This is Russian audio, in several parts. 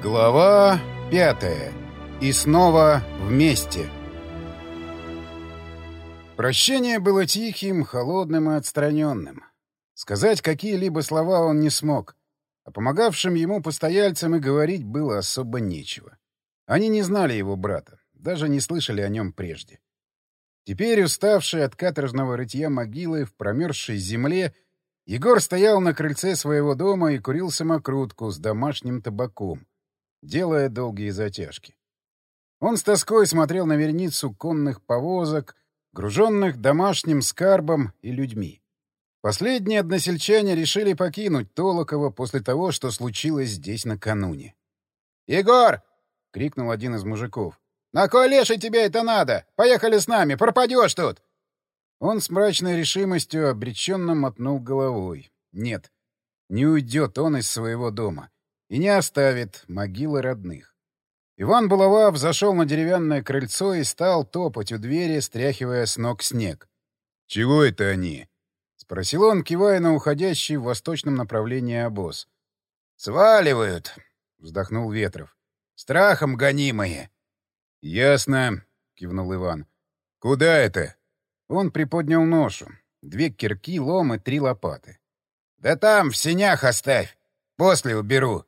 Глава пятая. И снова вместе. Прощение было тихим, холодным и отстраненным. Сказать какие-либо слова он не смог, а помогавшим ему постояльцам и говорить было особо нечего. Они не знали его брата, даже не слышали о нем прежде. Теперь, уставший от каторжного рытья могилы в промерзшей земле, Егор стоял на крыльце своего дома и курил самокрутку с домашним табаком, делая долгие затяжки. Он с тоской смотрел на верницу конных повозок, груженных домашним скарбом и людьми. Последние односельчане решили покинуть Толоково после того, что случилось здесь накануне. «Егор!» — крикнул один из мужиков. «На кой леший тебе это надо? Поехали с нами, пропадешь тут!» Он с мрачной решимостью обреченно мотнул головой. Нет, не уйдет он из своего дома и не оставит могилы родных. Иван Булава взошел на деревянное крыльцо и стал топать у двери, стряхивая с ног снег. «Чего это они?» — спросил он, кивая на уходящий в восточном направлении обоз. «Сваливают!» — вздохнул Ветров. «Страхом гонимые!» «Ясно», — кивнул Иван. «Куда это?» Он приподнял ношу. Две кирки, лом и три лопаты. «Да там, в сенях оставь. После уберу».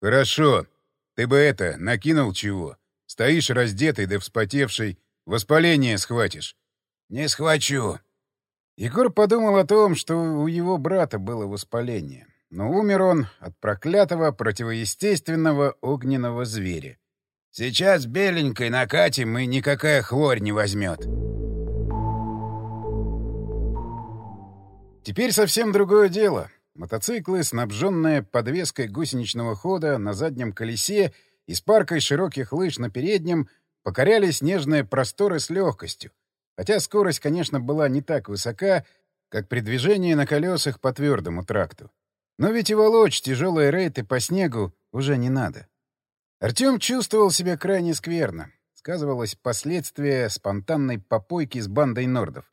«Хорошо. Ты бы это, накинул чего? Стоишь раздетый да вспотевший, воспаление схватишь». «Не схвачу». Егор подумал о том, что у его брата было воспаление. Но умер он от проклятого противоестественного огненного зверя. «Сейчас беленькой накатим, и никакая хворь не возьмет». Теперь совсем другое дело. Мотоциклы, снабженные подвеской гусеничного хода на заднем колесе и с паркой широких лыж на переднем, покоряли снежные просторы с легкостью. Хотя скорость, конечно, была не так высока, как при движении на колесах по твердому тракту. Но ведь и волочь тяжелые рейты по снегу уже не надо. Артем чувствовал себя крайне скверно. Сказывалось последствия спонтанной попойки с бандой нордов.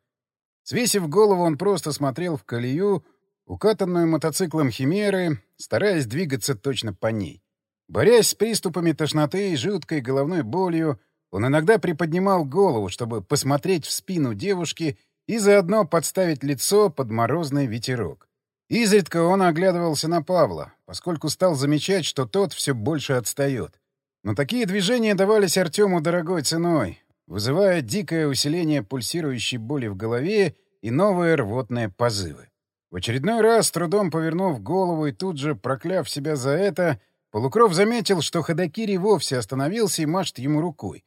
Свесив голову, он просто смотрел в колею, укатанную мотоциклом Химеры, стараясь двигаться точно по ней. Борясь с приступами тошноты и жуткой головной болью, он иногда приподнимал голову, чтобы посмотреть в спину девушки и заодно подставить лицо под морозный ветерок. Изредка он оглядывался на Павла, поскольку стал замечать, что тот все больше отстает. Но такие движения давались Артему дорогой ценой, вызывая дикое усиление пульсирующей боли в голове и новые рвотные позывы. В очередной раз, трудом повернув голову и тут же прокляв себя за это, Полукров заметил, что Ходокири вовсе остановился и машет ему рукой.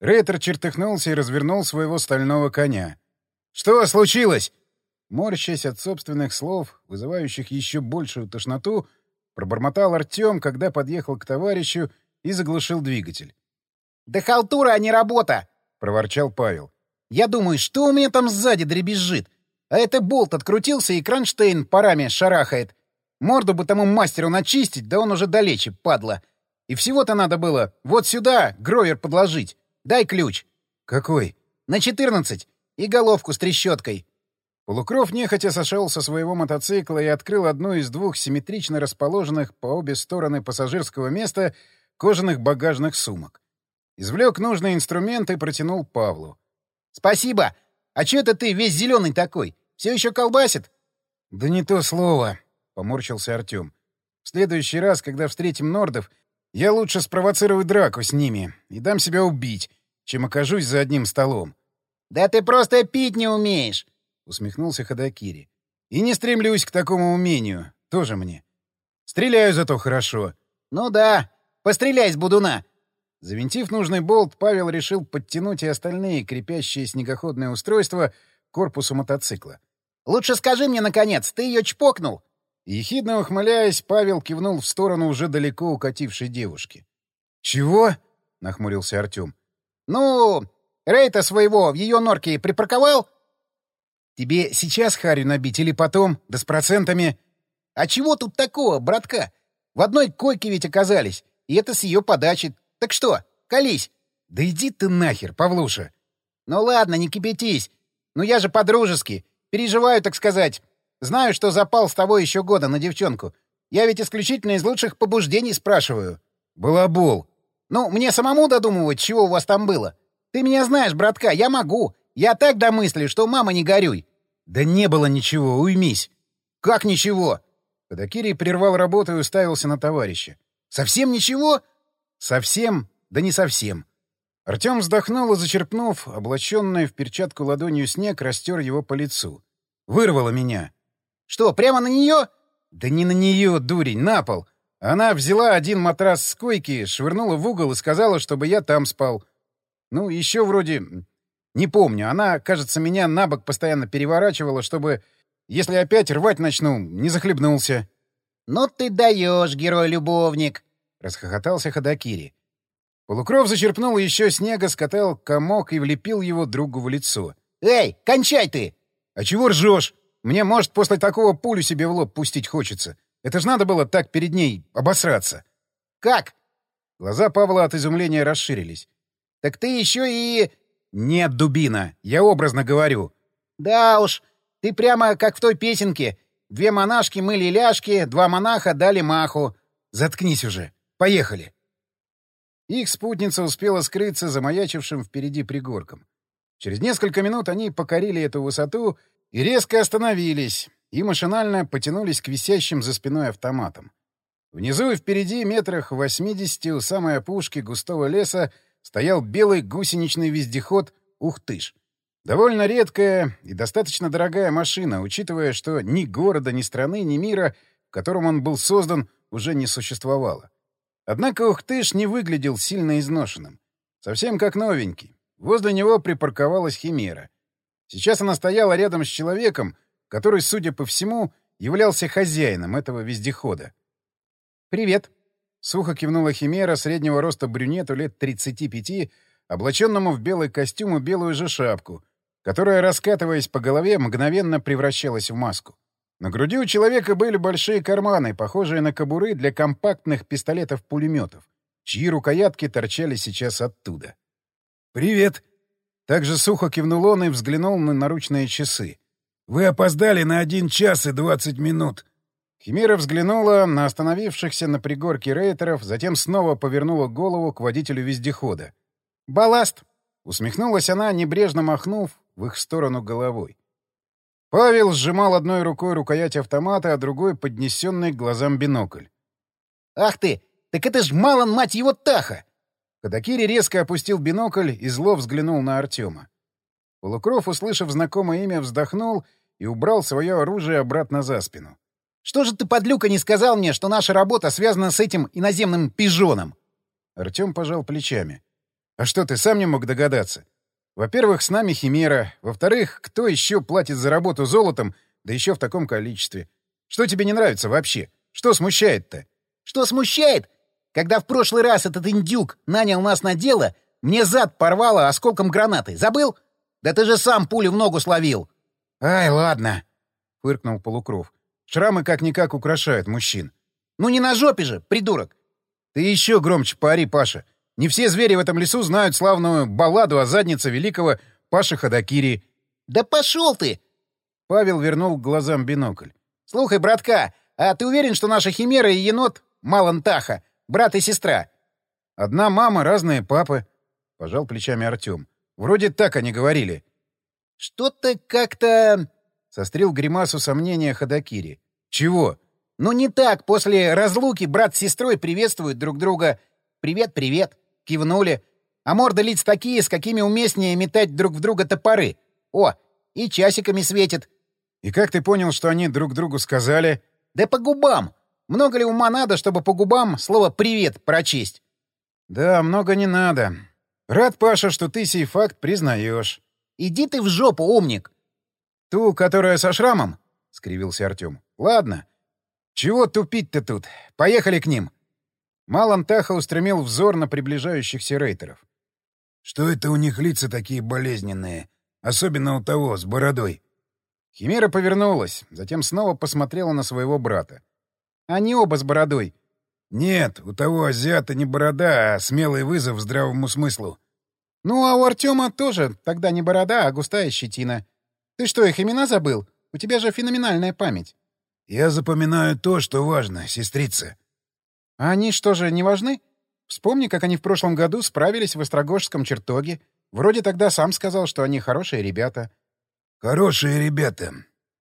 Рейтер чертыхнулся и развернул своего стального коня. «Что случилось?» Морщась от собственных слов, вызывающих еще большую тошноту, пробормотал Артем, когда подъехал к товарищу и заглушил двигатель. «Да халтура, а не работа!» — проворчал Павел. «Я думаю, что у меня там сзади дребезжит? А это болт открутился, и кронштейн парами шарахает. Морду бы тому мастеру начистить, да он уже далече, падла. И всего-то надо было вот сюда гровер подложить. Дай ключ». «Какой?» «На четырнадцать. И головку с трещоткой». Полукров нехотя сошел со своего мотоцикла и открыл одну из двух симметрично расположенных по обе стороны пассажирского места кожаных багажных сумок. Извлек нужный инструмент и протянул Павлу. «Спасибо! А чё это ты весь зеленый такой? Все еще колбасит?» «Да не то слово», — поморщился Артем. «В следующий раз, когда встретим нордов, я лучше спровоцирую драку с ними и дам себя убить, чем окажусь за одним столом». «Да ты просто пить не умеешь!» — усмехнулся Ходокири. «И не стремлюсь к такому умению. Тоже мне. Стреляю зато хорошо». «Ну да. Постреляй с будуна. Завинтив нужный болт, Павел решил подтянуть и остальные крепящие снегоходные устройства к корпусу мотоцикла. «Лучше скажи мне, наконец, ты ее чпокнул?» Ехидно ухмыляясь, Павел кивнул в сторону уже далеко укатившей девушки. «Чего?» — нахмурился Артем. «Ну, Рейта своего в ее норке припарковал?» «Тебе сейчас харю набить или потом, да с процентами?» «А чего тут такого, братка? В одной койке ведь оказались, и это с ее подачи. Так что, колись? — Да иди ты нахер, Павлуша! — Ну ладно, не кипятись. Ну я же по-дружески. Переживаю, так сказать. Знаю, что запал с того еще года на девчонку. Я ведь исключительно из лучших побуждений спрашиваю. Балабол. Ну, мне самому додумывать, чего у вас там было. Ты меня знаешь, братка, я могу. Я так домыслю, что мама не горюй. Да не было ничего, уймись. Как ничего? Кадакири прервал работу и уставился на товарища. Совсем ничего? Совсем? Да не совсем. Артем вздохнул и, зачерпнув, облаченный в перчатку ладонью снег, растер его по лицу. Вырвало меня. Что, прямо на нее? Да не на нее, дурень, на пол. Она взяла один матрас с койки, швырнула в угол и сказала, чтобы я там спал. Ну, еще вроде... Не помню. Она, кажется, меня на бок постоянно переворачивала, чтобы, если опять рвать начну, не захлебнулся. — Ну ты даешь, герой-любовник! — расхохотался Ходокири. Полукров зачерпнул еще снега, скатал комок и влепил его другу в лицо. «Эй, кончай ты!» «А чего ржешь? Мне, может, после такого пулю себе в лоб пустить хочется. Это ж надо было так перед ней обосраться». «Как?» Глаза Павла от изумления расширились. «Так ты еще и...» «Нет, дубина, я образно говорю». «Да уж, ты прямо как в той песенке. Две монашки мыли ляжки, два монаха дали маху». «Заткнись уже. Поехали». Их спутница успела скрыться за маячившим впереди пригорком. Через несколько минут они покорили эту высоту и резко остановились, и машинально потянулись к висящим за спиной автоматам. Внизу и впереди, метрах в восьмидесяти у самой опушки густого леса, стоял белый гусеничный вездеход «Ухтыш». Довольно редкая и достаточно дорогая машина, учитывая, что ни города, ни страны, ни мира, в котором он был создан, уже не существовало. Однако Ухтыш не выглядел сильно изношенным. Совсем как новенький. Возле него припарковалась Химера. Сейчас она стояла рядом с человеком, который, судя по всему, являлся хозяином этого вездехода. «Привет», — сухо кивнула Химера среднего роста брюнету лет 35, облаченному в белый костюм и белую же шапку, которая, раскатываясь по голове, мгновенно превращалась в маску. На груди у человека были большие карманы, похожие на кобуры для компактных пистолетов-пулеметов, чьи рукоятки торчали сейчас оттуда. «Привет!» Также сухо кивнул он и взглянул на наручные часы. «Вы опоздали на один час и двадцать минут». Химера взглянула на остановившихся на пригорке рейтеров, затем снова повернула голову к водителю вездехода. «Балласт!» — усмехнулась она, небрежно махнув в их сторону головой. Павел сжимал одной рукой рукоять автомата, а другой — поднесенный к глазам бинокль. «Ах ты! Так это ж Малан, мать его, Таха!» Кадакири резко опустил бинокль и зло взглянул на Артема. Полукров, услышав знакомое имя, вздохнул и убрал свое оружие обратно за спину. «Что же ты, подлюка, не сказал мне, что наша работа связана с этим иноземным пижоном?» Артем пожал плечами. «А что, ты сам не мог догадаться? Во-первых, с нами Химера. Во-вторых, кто еще платит за работу золотом, да еще в таком количестве? Что тебе не нравится вообще? Что смущает-то? Что смущает? Когда в прошлый раз этот индюк нанял нас на дело, мне зад порвало осколком гранаты. Забыл? Да ты же сам пулю в ногу словил. Ай, ладно, — фыркнул Полукров. Шрамы как-никак украшают мужчин. Ну не на жопе же, придурок. Ты еще громче пари, Паша. Не все звери в этом лесу знают славную балладу о заднице великого Паши Ходокири. «Да пошел ты!» Павел вернул к глазам бинокль. «Слухай, братка, а ты уверен, что наша химера и енот — Малантаха, брат и сестра?» «Одна мама, разные папы», — пожал плечами Артем. «Вроде так они говорили». «Что-то как-то...» — сострил гримасу сомнения Ходокири. «Чего?» «Ну не так. После разлуки брат с сестрой приветствуют друг друга. Привет-привет кивнули. А морды лиц такие, с какими уместнее метать друг в друга топоры. О, и часиками светит. И как ты понял, что они друг другу сказали? Да по губам. Много ли ума надо, чтобы по губам слово «привет» прочесть? Да, много не надо. Рад, Паша, что ты сей факт признаешь. Иди ты в жопу, умник. Ту, которая со шрамом? — скривился Артем. Ладно. Чего тупить-то тут? Поехали к ним. Малан Таха устремил взор на приближающихся рейтеров. «Что это у них лица такие болезненные? Особенно у того, с бородой». Химера повернулась, затем снова посмотрела на своего брата. «Они оба с бородой». «Нет, у того азиата не борода, а смелый вызов здравому смыслу». «Ну, а у Артема тоже тогда не борода, а густая щетина. Ты что, их имена забыл? У тебя же феноменальная память». «Я запоминаю то, что важно, сестрица», а они что же, не важны? Вспомни, как они в прошлом году справились в Острогожском чертоге. Вроде тогда сам сказал, что они хорошие ребята. — Хорошие ребята.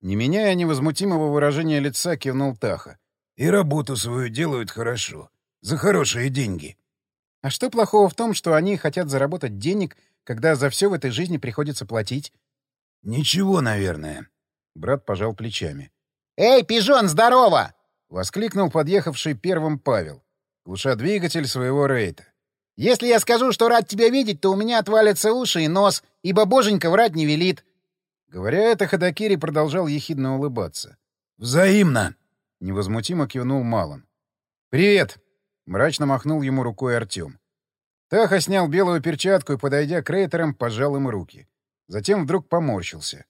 Не меняя невозмутимого выражения лица, кивнул Таха. — И работу свою делают хорошо. За хорошие деньги. — А что плохого в том, что они хотят заработать денег, когда за все в этой жизни приходится платить? — Ничего, наверное. Брат пожал плечами. «Эй, пижон, здорово!» — воскликнул подъехавший первым Павел, глуша двигатель своего рейта. «Если я скажу, что рад тебя видеть, то у меня отвалятся уши и нос, ибо боженька врать не велит». Говоря это, Ходокири продолжал ехидно улыбаться. «Взаимно!» — невозмутимо кивнул Малон. «Привет!» — мрачно махнул ему рукой Артем. Таха снял белую перчатку и, подойдя к рейтерам, пожал им руки. Затем вдруг поморщился.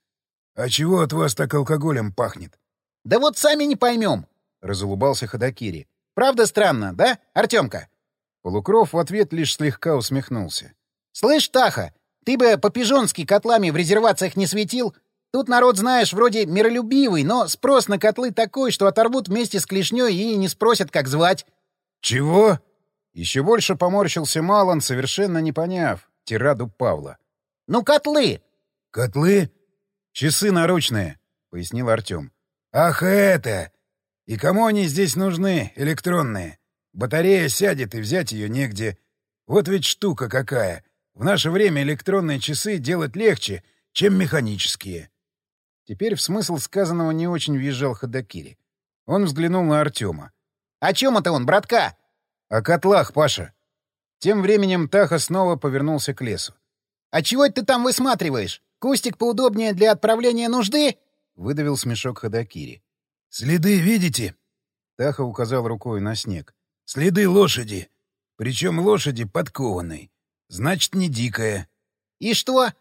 «А чего от вас так алкоголем пахнет?» «Да вот сами не поймем», — разулыбался Ходокири. «Правда странно, да, Артемка?» Полукров в ответ лишь слегка усмехнулся. «Слышь, Таха, ты бы по-пижонски котлами в резервациях не светил? Тут народ, знаешь, вроде миролюбивый, но спрос на котлы такой, что оторвут вместе с клешней и не спросят, как звать». «Чего?» Еще больше поморщился Малон, совершенно не поняв тираду Павла. «Ну, котлы!» «Котлы?» «Часы наручные», — пояснил Артем. «Ах, это! И кому они здесь нужны, электронные? Батарея сядет, и взять ее негде. Вот ведь штука какая. В наше время электронные часы делать легче, чем механические». Теперь в смысл сказанного не очень въезжал Ходокири. Он взглянул на Артема. «О чем это он, братка?» «О котлах, Паша». Тем временем Таха снова повернулся к лесу. «А чего ты там высматриваешь? Кустик поудобнее для отправления нужды?» — выдавил смешок Ходокири. «Следы видите?» Таха указал рукой на снег. «Следы лошади. Причем лошади подкованной. Значит, не дикая». «И что?»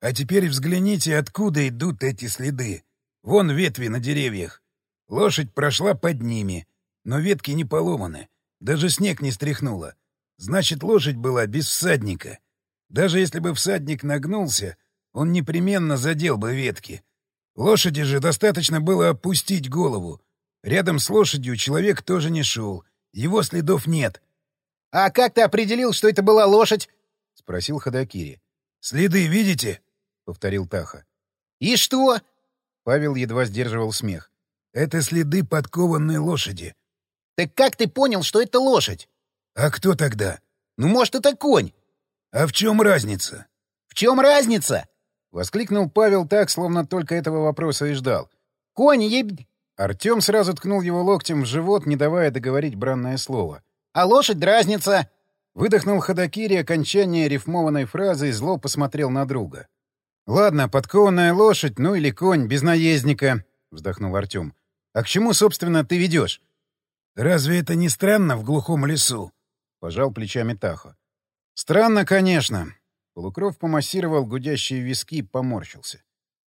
«А теперь взгляните, откуда идут эти следы. Вон ветви на деревьях. Лошадь прошла под ними, но ветки не поломаны. Даже снег не стряхнула. Значит, лошадь была без всадника. Даже если бы всадник нагнулся, он непременно задел бы ветки. Лошади же достаточно было опустить голову. Рядом с лошадью человек тоже не шел. Его следов нет. — А как ты определил, что это была лошадь? — спросил Ходокири. — Следы видите? — повторил Таха. — И что? Павел едва сдерживал смех. — Это следы подкованной лошади. — Так как ты понял, что это лошадь? — А кто тогда? — Ну, может, это конь. — А в чем разница? — В чем разница? — воскликнул Павел так, словно только этого вопроса и ждал. — Конь еб... Артем сразу ткнул его локтем в живот, не давая договорить бранное слово. — А лошадь дразнится. Выдохнул Ходокири окончание рифмованной фразы и зло посмотрел на друга. «Ладно, подкованная лошадь, ну или конь, без наездника», — вздохнул Артем. «А к чему, собственно, ты ведешь?» «Разве это не странно в глухом лесу?» — пожал плечами Тахо. «Странно, конечно. Полукров помассировал гудящие виски и поморщился.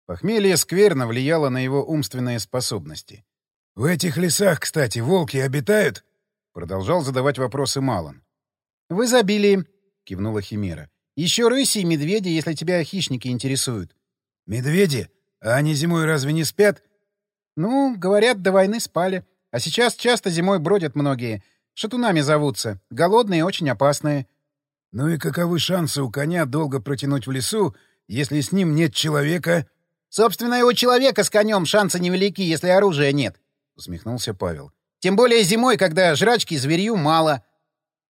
Похмелье скверно влияло на его умственные способности. «В этих лесах, кстати, волки обитают?» Продолжал задавать вопросы Малон. «В изобилии», — кивнула Химера. «Еще рыси и медведи, если тебя хищники интересуют». «Медведи? А они зимой разве не спят?» «Ну, говорят, до войны спали. А сейчас часто зимой бродят многие. Шатунами зовутся. Голодные и очень опасные. Ну и каковы шансы у коня долго протянуть в лесу, если с ним нет человека? — Собственно, его человека с конем шансы невелики, если оружия нет, — усмехнулся Павел. — Тем более зимой, когда жрачки зверью мало.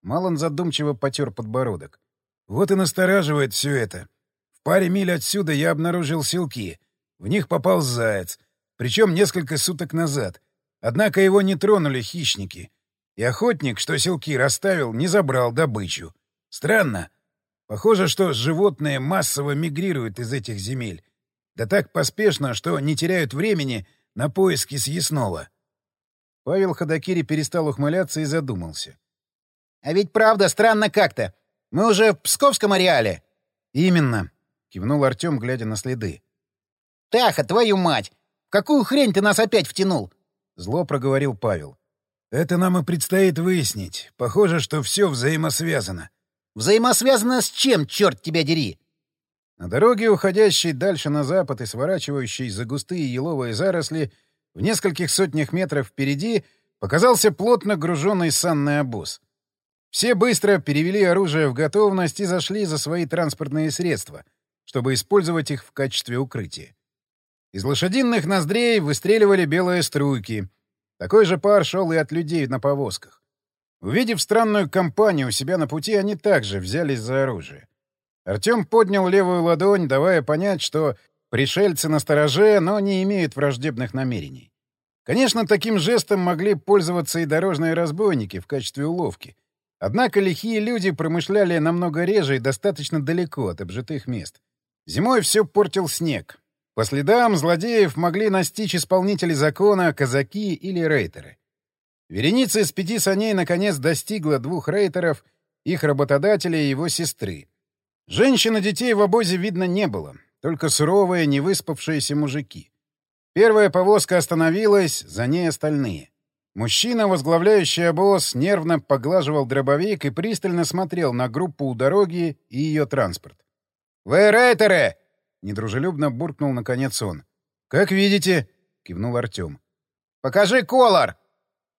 Малон задумчиво потер подбородок. — Вот и настораживает все это. В паре миль отсюда я обнаружил селки. В них попал заяц. Причем несколько суток назад. Однако его не тронули хищники. И охотник, что селки расставил, не забрал добычу. Странно. Похоже, что животные массово мигрируют из этих земель. Да так поспешно, что не теряют времени на поиски съестного. Павел Ходокири перестал ухмыляться и задумался. — А ведь правда странно как-то. Мы уже в Псковском ареале. — Именно, — кивнул Артем, глядя на следы. — Таха, твою мать! В какую хрень ты нас опять втянул? — зло проговорил Павел. — Это нам и предстоит выяснить. Похоже, что все взаимосвязано. Взаимосвязано с чем, черт тебя дери? На дороге, уходящей дальше на запад и сворачивающей за густые еловые заросли, в нескольких сотнях метров впереди показался плотно груженный санный обоз. Все быстро перевели оружие в готовность и зашли за свои транспортные средства, чтобы использовать их в качестве укрытия. Из лошадиных ноздрей выстреливали белые струйки. Такой же пар шел и от людей на повозках. Увидев странную компанию у себя на пути, они также взялись за оружие. Артем поднял левую ладонь, давая понять, что пришельцы на стороже, но не имеют враждебных намерений. Конечно, таким жестом могли пользоваться и дорожные разбойники в качестве уловки. Однако лихие люди промышляли намного реже и достаточно далеко от обжитых мест. Зимой все портил снег. По следам злодеев могли настичь исполнители закона, казаки или рейтеры. Вереница из пяти саней наконец достигла двух рейтеров, их работодателя и его сестры. Женщин и детей в обозе видно не было, только суровые, невыспавшиеся мужики. Первая повозка остановилась, за ней остальные. Мужчина, возглавляющий обоз, нервно поглаживал дробовик и пристально смотрел на группу у дороги и ее транспорт. «Вы рейтеры!» — недружелюбно буркнул наконец он. «Как видите», — кивнул Артем. «Покажи колор!» —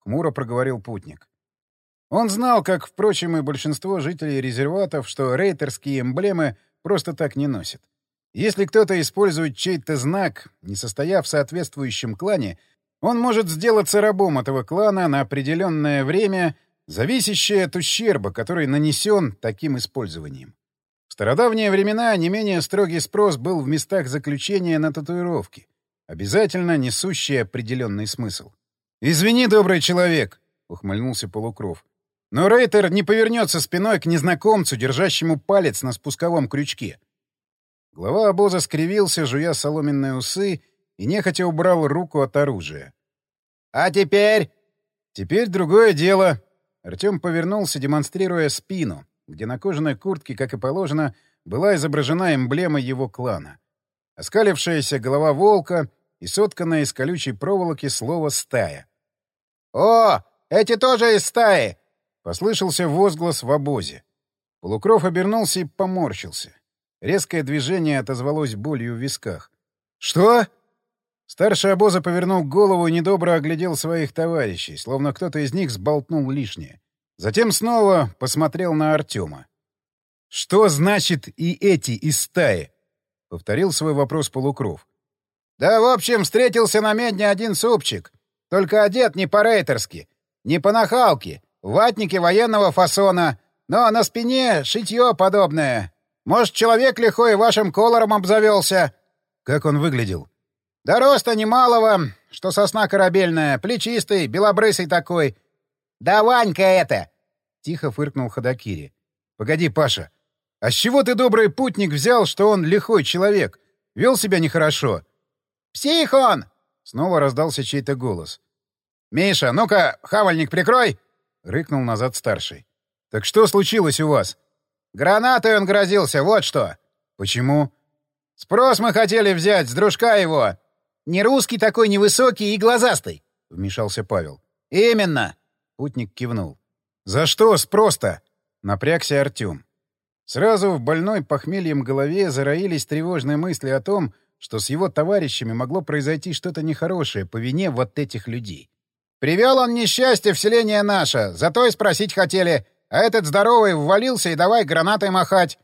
хмуро проговорил путник. Он знал, как, впрочем, и большинство жителей резерватов, что рейтерские эмблемы просто так не носят. Если кто-то использует чей-то знак, не состояв в соответствующем клане, он может сделаться рабом этого клана на определенное время, зависящее от ущерба, который нанесен таким использованием. В стародавние времена не менее строгий спрос был в местах заключения на татуировки, обязательно несущие определенный смысл. «Извини, добрый человек», — ухмыльнулся Полукров. «Но Рейтер не повернется спиной к незнакомцу, держащему палец на спусковом крючке. Глава обоза скривился, жуя соломенные усы, и нехотя убрал руку от оружия. «А теперь?» «Теперь другое дело». Артем повернулся, демонстрируя спину, где на кожаной куртке, как и положено, была изображена эмблема его клана. Оскалившаяся голова волка и сотканное из колючей проволоки слово «стая». «О, эти тоже из стаи!» — послышался возглас в обозе. Полукров обернулся и поморщился. Резкое движение отозвалось болью в висках. «Что?» Старший обоза повернул голову и недобро оглядел своих товарищей, словно кто-то из них сболтнул лишнее. Затем снова посмотрел на Артема. «Что значит «и эти из стаи»?» — повторил свой вопрос Полукров. «Да, в общем, встретился на медне один супчик. Только одет не по-рейтерски, не по нахалке, в ватнике военного фасона, но на спине шитье подобное, может, человек лихой вашим колором обзавелся?» «Как он выглядел?» «Да роста немалого, что сосна корабельная, плечистый, белобрысый такой. Да Ванька это!» — тихо фыркнул Ходокири. «Погоди, Паша, а с чего ты, добрый путник, взял, что он лихой человек? Вел себя нехорошо?» «Псих он!» — снова раздался чей-то голос. «Миша, ну-ка, хавальник прикрой!» — рыкнул назад старший. «Так что случилось у вас?» Гранатой он грозился, вот что. Почему? Спрос мы хотели взять с дружка его. Не русский такой невысокий и глазастый, — вмешался Павел. Именно. Путник кивнул. За что спрос-то? Напрягся Артем. Сразу в больной похмельем голове зароились тревожные мысли о том, что с его товарищами могло произойти что-то нехорошее по вине вот этих людей. «Привел он несчастье в селение наше, зато и спросить хотели, а этот здоровый ввалился и давай гранатой махать.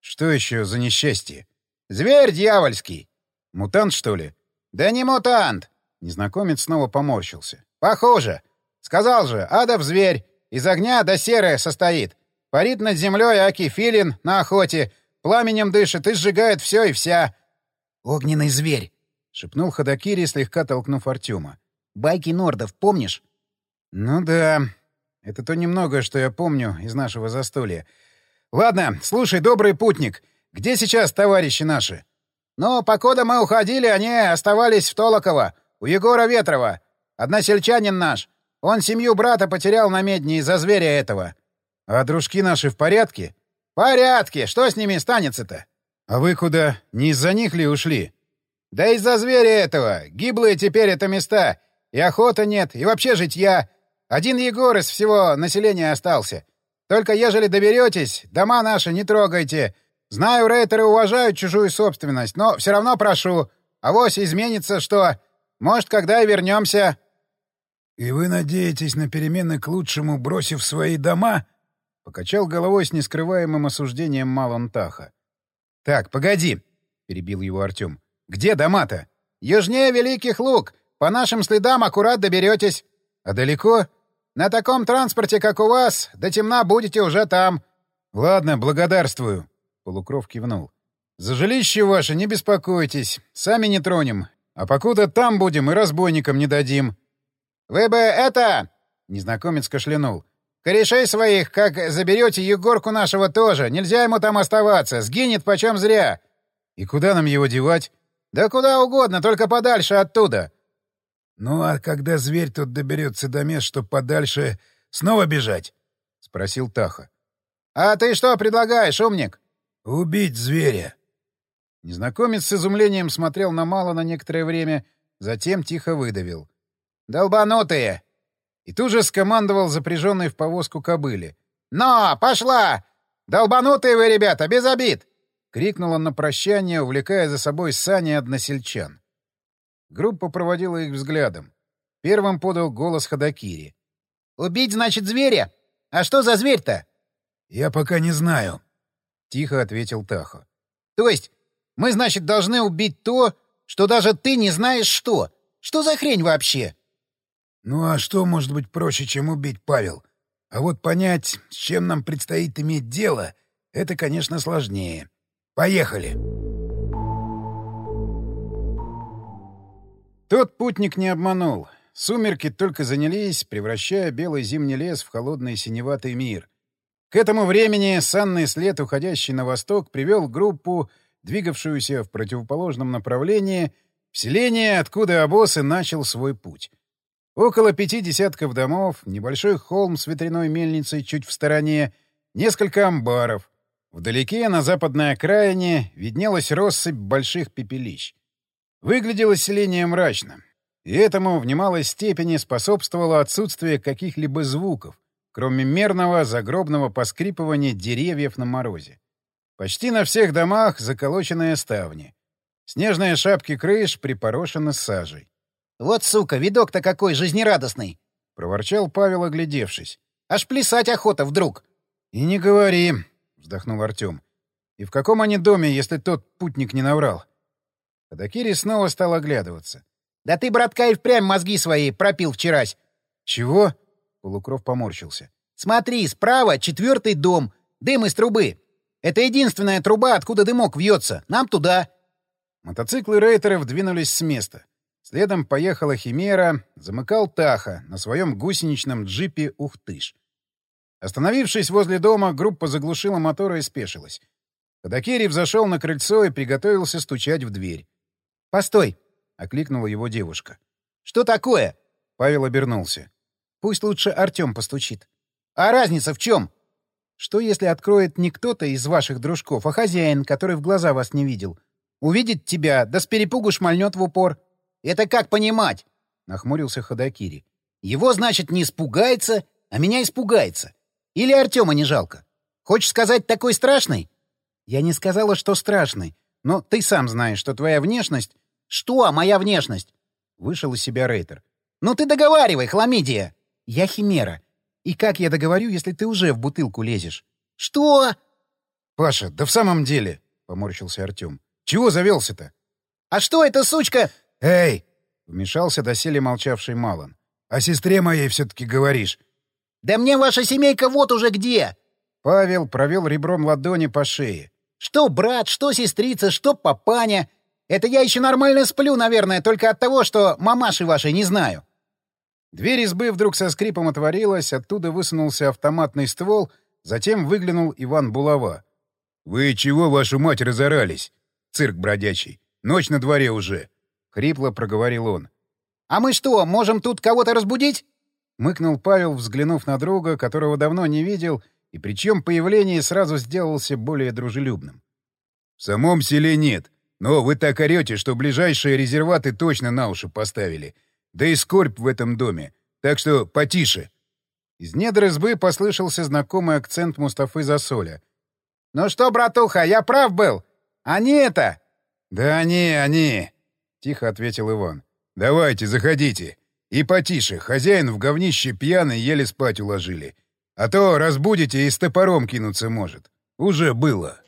Что еще за несчастье? Зверь дьявольский. Мутант, что ли? Да не мутант. Незнакомец снова поморщился. Похоже. Сказал же, адов зверь. Из огня до серое состоит. Парит над землей аки филин на охоте. Пламенем дышит и сжигает все и вся. «Огненный зверь!» — шепнул Ходокири, слегка толкнув Артема. «Байки Нордов, помнишь?» «Ну да», это то немногое, что я помню из нашего застолья. Ладно, слушай, добрый путник, где сейчас товарищи наши? Ну, покуда мы уходили, они оставались в Толоково, у Егора Ветрова. Односельчанин наш. Он семью брата потерял на медне из-за зверя этого. А дружки наши в порядке? порядке. Что с ними станется-то? А вы куда? Не из-за них ли ушли? Да из-за зверя этого. Гиблые теперь это места. И охоты нет, и вообще житья. Один Егор из всего населения остался. Только ежели доберетесь, дома наши не трогайте. Знаю, рейтеры уважают чужую собственность, но все равно прошу. Авось изменится что. Может, когда и вернемся. — И вы надеетесь на перемены к лучшему, бросив свои дома? Покачал головой с нескрываемым осуждением Малон Таха. «Так, погоди!» — перебил его Артем. «Где дома-то?» «Южнее Великих Луг. По нашим следам аккурат доберетесь». «А далеко?» «На таком транспорте, как у вас, до темна будете уже там». «Ладно, благодарствую», — Полукров кивнул. «За жилище ваше не беспокойтесь, сами не тронем. А покуда там будем и разбойникам не дадим». «Вы бы это...» — незнакомец кашлянул. «Корешей своих, как заберете Егорку нашего тоже, нельзя ему там оставаться, сгинет почем зря». «И куда нам его девать?» «Да куда угодно, только подальше оттуда». «Ну а когда зверь тут доберется до мест, чтоб подальше, снова бежать?» — спросил Таха. «А ты что предлагаешь, умник?» «Убить зверя». Незнакомец с изумлением смотрел на Мало на некоторое время, затем тихо выдавил. «Долбанутые!» И тут же скомандовал запряженный в повозку кобыли. «Но! Пошла! Долбанутые вы, ребята, без обид!» — крикнул он на прощание, увлекая за собой сани односельчан. Группа проводила их взглядом. Первым подал голос Ходокири. «Убить, значит, зверя? А что за зверь-то?» «Я пока не знаю», — тихо ответил Тахо. «То есть мы, значит, должны убить то, что даже ты не знаешь что? Что за хрень вообще?» «Ну а что может быть проще, чем убить, Павел? А вот понять, с чем нам предстоит иметь дело, это, конечно, сложнее. Поехали!» Тот путник не обманул. Сумерки только занялись, превращая белый зимний лес в холодный синеватый мир. К этому времени санный след, уходящий на восток, привел группу, двигавшуюся в противоположном направлении, в селение, откуда обоз и начал свой путь. Около пяти десятков домов, небольшой холм с ветряной мельницей чуть в стороне, несколько амбаров. Вдалеке, на западной окраине, виднелась россыпь больших пепелищ. Выглядело селение мрачно, и этому в немалой степени способствовало отсутствие каких-либо звуков, кроме мерного загробного поскрипывания деревьев на морозе. Почти на всех домах заколоченные ставни. Снежные шапки крыш припорошены сажей. «Вот сука, видок-то какой жизнерадостный!» — проворчал Павел, оглядевшись. «Аж плясать охота вдруг!» «И не говори!» — вздохнул Артем. «И в каком они доме, если тот путник не наврал?» Ходокири снова стал оглядываться. «Да ты, братка, и впрямь мозги свои пропил вчерась!» «Чего?» — Полукров поморщился. «Смотри, справа четвертый дом, дым из трубы. Это единственная труба, откуда дымок вьется. Нам туда!» Мотоциклы рейтеров двинулись с места. Следом поехала Химера, замыкал Таха на своем гусеничном джипе «Ухтыш». Остановившись возле дома, группа заглушила мотор и спешилась. Ходокерий взошел на крыльцо и приготовился стучать в дверь. «Постой!» — окликнула его девушка. «Что такое?» Павел обернулся. «Пусть лучше Артем постучит». «А разница в чем?» «Что, если откроет не кто-то из ваших дружков, а хозяин, который в глаза вас не видел? Увидит тебя, да с перепугу шмальнет в упор». «Это как понимать?» — нахмурился Ходокири. «Его, значит, не испугается, а меня испугается. Или Артема не жалко? Хочешь сказать, такой страшный?» «Я не сказала, что страшный. Но ты сам знаешь, что твоя внешность...» «Что моя внешность?» — вышел из себя Рейтер. «Ну ты договаривай, хламидия!» «Я химера. И как я договорю, если ты уже в бутылку лезешь?» «Что?» «Паша, да в самом деле...» — поморщился Артем. «Чего завелся-то?» «А что эта сучка...» «Эй!» — вмешался доселе молчавший Малон. «О сестре моей все-таки говоришь». «Да мне ваша семейка вот уже где!» Павел провел ребром ладони по шее. «Что брат, что сестрица, что папаня. Это я еще нормально сплю, наверное, только от того, что мамаши вашей не знаю». Дверь избы вдруг со скрипом отворилась, оттуда высунулся автоматный ствол, затем выглянул Иван Булава. «Вы чего, вашу мать, разорались? Цирк бродячий. Ночь на дворе уже!» — хрипло проговорил он. «А мы что, можем тут кого-то разбудить?» — мыкнул Павел, взглянув на друга, которого давно не видел, и при чьем появлении сразу сделался более дружелюбным. «В самом селе нет, но вы так орете, что ближайшие резерваты точно на уши поставили. Да и скорбь в этом доме. Так что потише!» Из недр избы послышался знакомый акцент Мустафы Засоля. «Ну что, братуха, я прав был? Они это...» «Да они, они!» — тихо ответил Иван. «Давайте, заходите. И потише. Хозяин в говнище пьяный еле спать уложили. А то разбудите и с топором кинуться может. Уже было.